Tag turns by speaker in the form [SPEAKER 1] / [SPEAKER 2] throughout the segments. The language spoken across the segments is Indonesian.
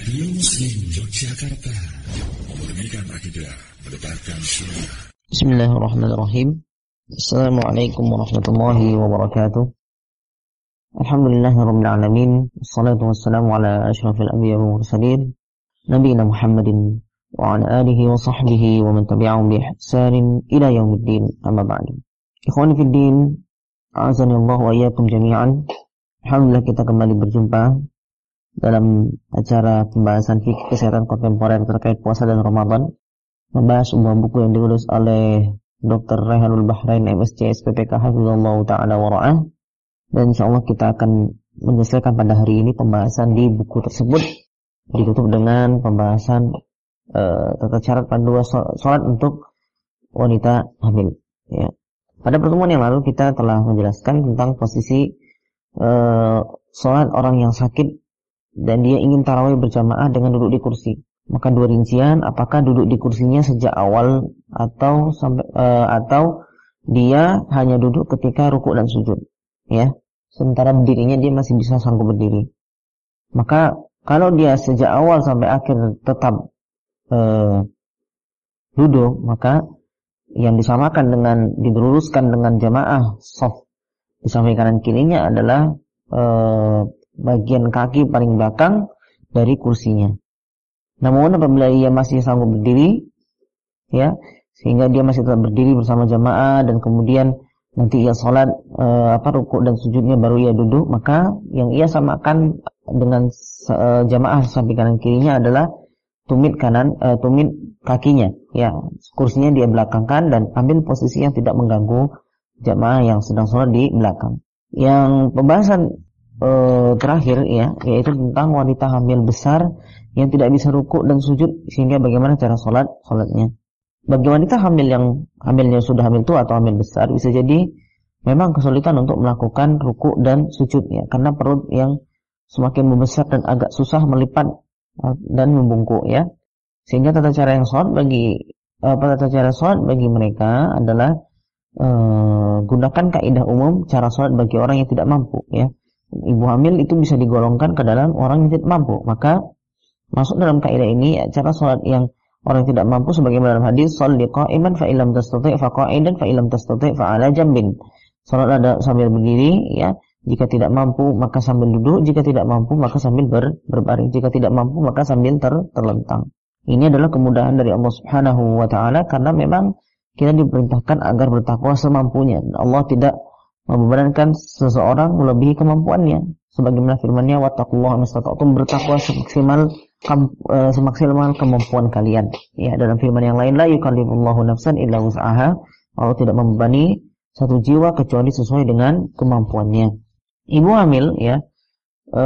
[SPEAKER 1] Radio Muslim Yogyakarta Memurnikan akidah Mendebarkan sunnah
[SPEAKER 2] Bismillahirrahmanirrahim Assalamualaikum warahmatullahi wabarakatuh Alhamdulillahirrahmanirrahim Assalatu wassalamu ala ashrafil anbiya wa mursalin Nabiina Muhammadin Wa ala alihi wa sahbihi Wa man tabi'ahum bi ihsanin Ila yaumiddin Amma ba'du Ikhwani fi din A'azani Allah wa iyyakum jami'an Alhamdulillah kita kembali berjumpa dalam acara pembahasan fikih kesehatan kontemporer terkait puasa dan Ramadan membahas sebuah buku yang ditulis oleh Dr. Rehanul Bahrain MSc SPPK Hafizullah Ta'ala Wara'ah dan insyaAllah kita akan menyelesaikan pada hari ini pembahasan di buku tersebut ditutup dengan pembahasan uh, tata cara panduan sholat untuk wanita hamil ya. pada pertemuan yang lalu kita telah menjelaskan tentang posisi uh, sholat orang yang sakit dan dia ingin tarawih berjamaah dengan duduk di kursi. Maka dua rincian, apakah duduk di kursinya sejak awal atau sampai uh, atau dia hanya duduk ketika rukuk dan sujud, ya. Sementara berdirinya dia masih bisa sanggup berdiri. Maka kalau dia sejak awal sampai akhir tetap uh, duduk, maka yang disamakan dengan diluruskan dengan jamaah soft di samping kanan kirinya adalah uh, bagian kaki paling belakang dari kursinya. Namun apabila ia masih sanggup berdiri, ya, sehingga dia masih tetap berdiri bersama jamaah dan kemudian nanti ia sholat e, apa rukuk dan sujudnya baru ia duduk, maka yang ia samakan dengan e, jamaah samping kanan kirinya adalah tumit kanan, e, tumit kakinya, ya, kursinya dia belakangkan dan ambil posisi yang tidak mengganggu jamaah yang sedang sholat di belakang. Yang pembahasan e, terakhir ya yaitu tentang wanita hamil besar yang tidak bisa rukuk dan sujud sehingga bagaimana cara sholat sholatnya. Bagi wanita hamil yang hamilnya sudah hamil tua atau hamil besar bisa jadi memang kesulitan untuk melakukan rukuk dan sujud ya karena perut yang semakin membesar dan agak susah melipat eh, dan membungkuk ya. Sehingga tata cara yang sholat bagi apa tata cara sholat bagi mereka adalah e, gunakan kaidah umum cara sholat bagi orang yang tidak mampu ya ibu hamil itu bisa digolongkan ke dalam orang yang tidak mampu. Maka masuk dalam kaidah ini cara sholat yang orang yang tidak mampu sebagaimana dalam hadis sholli qa'iman fa illam tastati' fa qa'idan fa illam tastati' fa 'ala jambin. Salat ada sambil berdiri ya. Jika tidak mampu maka sambil duduk, jika tidak mampu maka sambil ber, berbaring, jika tidak mampu maka sambil ter, terlentang. Ini adalah kemudahan dari Allah Subhanahu wa taala karena memang kita diperintahkan agar bertakwa semampunya. Allah tidak membebankan seseorang melebihi kemampuannya. Sebagaimana firman-Nya wattaqullaha mastata'tum bertakwa semaksimal e, semaksimal kemampuan kalian. Ya dalam firman yang lain la yukallifullahu nafsan illa wus'aha. Allah tidak membebani satu jiwa kecuali sesuai dengan kemampuannya. Ibu hamil ya e,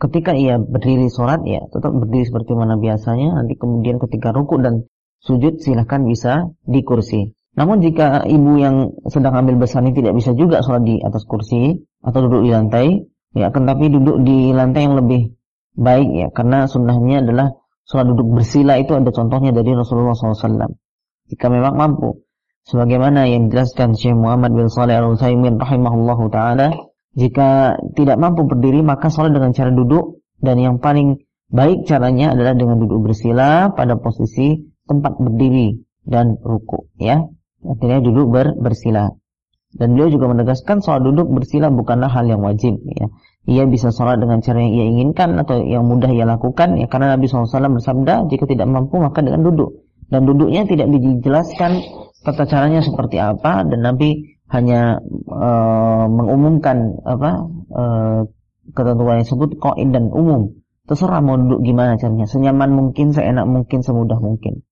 [SPEAKER 2] ketika ia berdiri sholat ya tetap berdiri seperti mana biasanya. Nanti kemudian ketika rukuk dan sujud silahkan bisa di kursi namun jika ibu yang sedang hamil besar ini tidak bisa juga sholat di atas kursi atau duduk di lantai, ya akan tapi duduk di lantai yang lebih baik ya, karena sunnahnya adalah sholat duduk bersila itu ada contohnya dari Rasulullah SAW. Jika memang mampu, sebagaimana yang dijelaskan Syekh Muhammad bin Saleh Al Utsaimin rahimahullahu taala, jika tidak mampu berdiri maka sholat dengan cara duduk dan yang paling baik caranya adalah dengan duduk bersila pada posisi tempat berdiri dan ruku ya akhirnya duduk ber, bersila. Dan beliau juga menegaskan sholat duduk bersila bukanlah hal yang wajib. Ya. Ia bisa sholat dengan cara yang ia inginkan atau yang mudah ia lakukan. Ya, karena Nabi SAW bersabda, jika tidak mampu maka dengan duduk. Dan duduknya tidak dijelaskan tata caranya seperti apa. Dan Nabi hanya e, mengumumkan apa e, ketentuan yang sebut koin dan umum. Terserah mau duduk gimana caranya. Senyaman mungkin, seenak mungkin, semudah mungkin.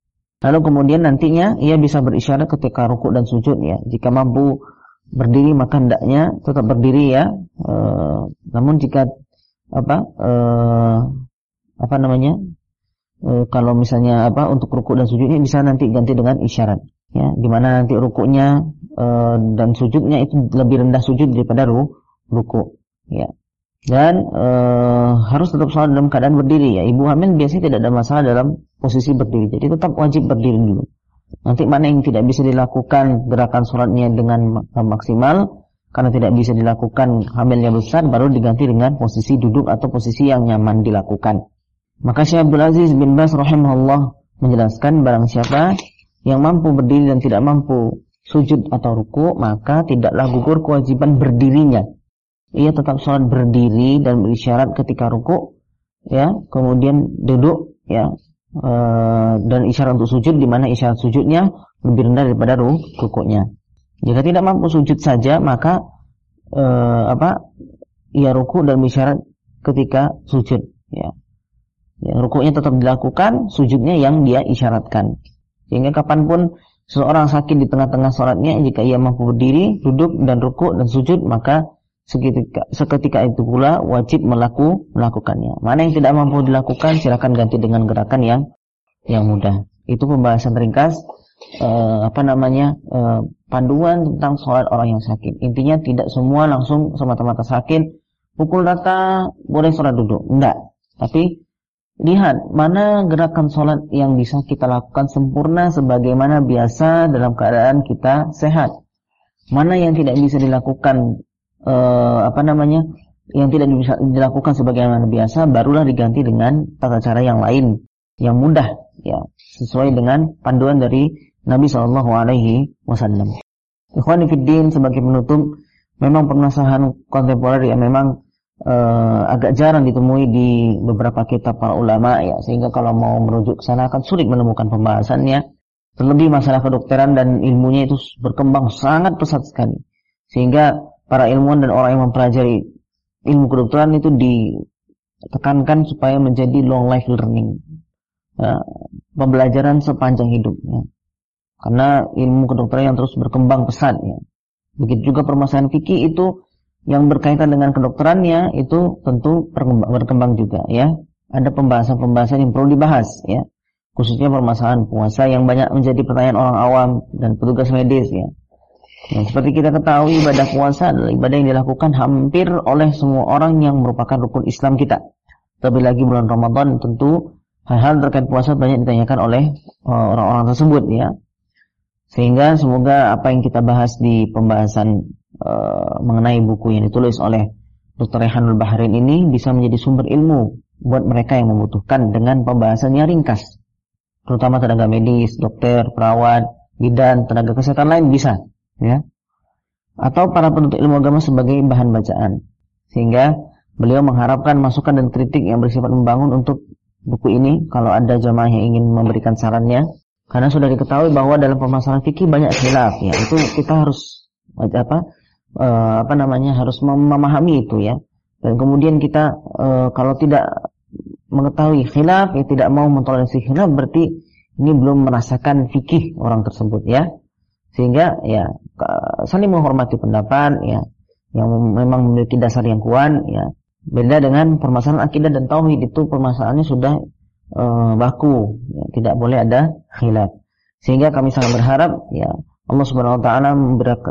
[SPEAKER 2] Lalu kemudian nantinya ia bisa berisyarat ketika rukuk dan sujud ya. Jika mampu berdiri maka hendaknya tetap berdiri ya. E, namun jika apa e, apa namanya? E, kalau misalnya apa untuk rukuk dan sujudnya bisa nanti ganti dengan isyarat ya. Di mana nanti rukuknya e, dan sujudnya itu lebih rendah sujud daripada ru, rukuk ya dan e, harus tetap sholat dalam keadaan berdiri ya. Ibu hamil biasanya tidak ada masalah dalam posisi berdiri. Jadi tetap wajib berdiri dulu. Nanti mana yang tidak bisa dilakukan gerakan sholatnya dengan maksimal karena tidak bisa dilakukan hamilnya besar baru diganti dengan posisi duduk atau posisi yang nyaman dilakukan. Maka Syekh Abdul Aziz bin Bas rahimahullah menjelaskan barang siapa yang mampu berdiri dan tidak mampu sujud atau ruku, maka tidaklah gugur kewajiban berdirinya. Ia tetap sholat berdiri dan berisyarat ketika ruku, ya, kemudian duduk, ya, e, dan isyarat untuk sujud di mana isyarat sujudnya lebih rendah daripada rukuknya. Jika tidak mampu sujud saja, maka e, apa? Ia ruku dan berisyarat ketika sujud, ya. Ya, rukuknya tetap dilakukan, sujudnya yang dia isyaratkan. Sehingga kapan pun seseorang sakit di tengah-tengah sholatnya, jika ia mampu berdiri, duduk dan rukuk dan sujud, maka seketika, seketika itu pula wajib melaku, melakukannya. Mana yang tidak mampu dilakukan, silakan ganti dengan gerakan yang yang mudah. Itu pembahasan ringkas eh, apa namanya eh, panduan tentang sholat orang yang sakit. Intinya tidak semua langsung semata-mata sakit, pukul rata boleh sholat duduk, enggak. Tapi Lihat mana gerakan sholat yang bisa kita lakukan sempurna sebagaimana biasa dalam keadaan kita sehat. Mana yang tidak bisa dilakukan eh, apa namanya yang tidak bisa dilakukan sebagaimana biasa barulah diganti dengan tata cara yang lain yang mudah ya sesuai dengan panduan dari Nabi Shallallahu Alaihi Wasallam. Ikhwani Fiddin sebagai penutup memang permasalahan kontemporer yang memang uh, agak jarang ditemui di beberapa kitab para ulama ya sehingga kalau mau merujuk ke sana akan sulit menemukan pembahasannya terlebih masalah kedokteran dan ilmunya itu berkembang sangat pesat sekali sehingga para ilmuwan dan orang yang mempelajari ilmu kedokteran itu ditekankan supaya menjadi long life learning ya, pembelajaran sepanjang hidup ya. karena ilmu kedokteran yang terus berkembang pesat ya begitu juga permasalahan fikih itu yang berkaitan dengan kedokterannya itu tentu berkembang juga ya. Ada pembahasan-pembahasan yang perlu dibahas ya. Khususnya permasalahan puasa yang banyak menjadi pertanyaan orang awam dan petugas medis ya. Ya, seperti kita ketahui ibadah puasa adalah ibadah yang dilakukan hampir oleh semua orang yang merupakan rukun Islam kita. Terlebih lagi bulan Ramadan tentu hal-hal terkait puasa banyak ditanyakan oleh uh, orang-orang tersebut ya. Sehingga semoga apa yang kita bahas di pembahasan Eh, mengenai buku yang ditulis oleh Dr. Rehanul Bahrain ini bisa menjadi sumber ilmu buat mereka yang membutuhkan dengan pembahasannya ringkas. Terutama tenaga medis, dokter, perawat, bidan, tenaga kesehatan lain bisa, ya. Atau para penuntut ilmu agama sebagai bahan bacaan. Sehingga beliau mengharapkan masukan dan kritik yang bersifat membangun untuk buku ini kalau ada jamaah yang ingin memberikan sarannya karena sudah diketahui bahwa dalam permasalahan fikih banyak khilaf ya itu kita harus apa uh, apa namanya harus memahami itu ya. Dan kemudian kita uh, kalau tidak mengetahui khilaf, ya tidak mau mentoleransi khilaf berarti ini belum merasakan fikih orang tersebut ya. Sehingga ya saling menghormati pendapat ya yang memang memiliki dasar yang kuat ya. Beda dengan permasalahan akidah dan tauhid itu permasalahannya sudah uh, baku, ya, tidak boleh ada khilaf. Sehingga kami sangat berharap ya Allah Subhanahu wa taala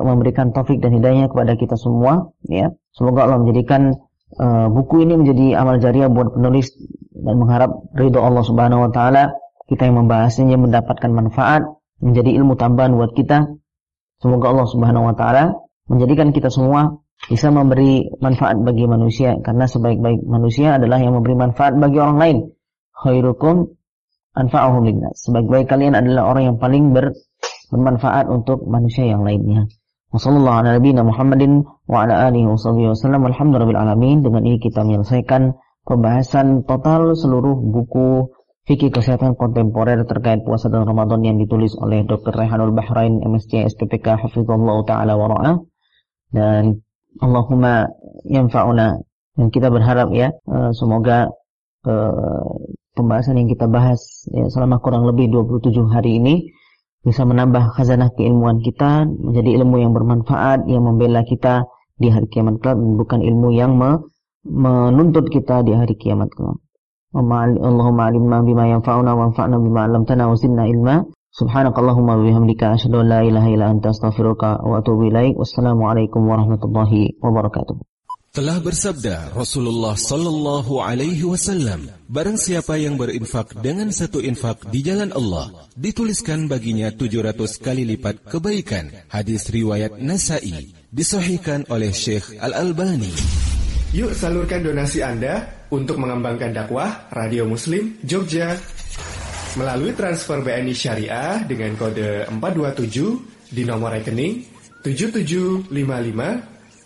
[SPEAKER 2] memberikan taufik dan hidayah kepada kita semua ya. Semoga Allah menjadikan uh, buku ini menjadi amal jariah buat penulis dan mengharap ridho Allah Subhanahu wa taala kita yang membahasnya mendapatkan manfaat menjadi ilmu tambahan buat kita. Semoga Allah Subhanahu wa taala menjadikan kita semua bisa memberi manfaat bagi manusia karena sebaik-baik manusia adalah yang memberi manfaat bagi orang lain. Khairukum anfa'uhum linnas. Sebaik-baik kalian adalah orang yang paling ber bermanfaat untuk manusia yang lainnya. Wassalamualaikum Muhammadin wa ala alihi wasallam. alamin. Dengan ini kita menyelesaikan pembahasan total seluruh buku fikih kesehatan kontemporer terkait puasa dan Ramadan yang ditulis oleh Dr. Rehanul Bahrain MSc SPPK Hafizullah taala wa ra'ah. Dan Allahumma yanfa'una dan kita berharap ya eh, semoga uh, pembahasan yang kita bahas ya, selama kurang lebih 27 hari ini bisa menambah khazanah keilmuan kita menjadi ilmu yang bermanfaat yang membela kita di hari kiamat kelak bukan ilmu yang me menuntut kita di hari kiamat kelak. Allahumma alimna bima yanfa'una bima 'allamtana wa zidna ilma. Subhanakallahumma wa bihamdika asyhadu an la ilaha illa anta astaghfiruka wa atubu ilaik. Wassalamualaikum warahmatullahi wabarakatuh.
[SPEAKER 3] Telah bersabda Rasulullah Sallallahu Alaihi Wasallam, barang siapa yang berinfak dengan satu infak di jalan Allah, dituliskan baginya 700 kali lipat kebaikan. Hadis riwayat Nasai, disahihkan oleh Syekh Al Albani.
[SPEAKER 4] Yuk salurkan donasi Anda untuk mengembangkan dakwah Radio Muslim Jogja. Melalui transfer BNI Syariah dengan kode 427 di nomor rekening 7755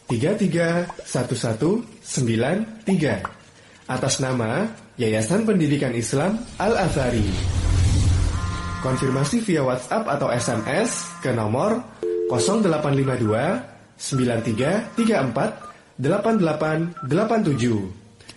[SPEAKER 4] 331193 atas nama Yayasan Pendidikan Islam Al-Azhari. Konfirmasi via WhatsApp atau SMS ke nomor 0852 9334 8887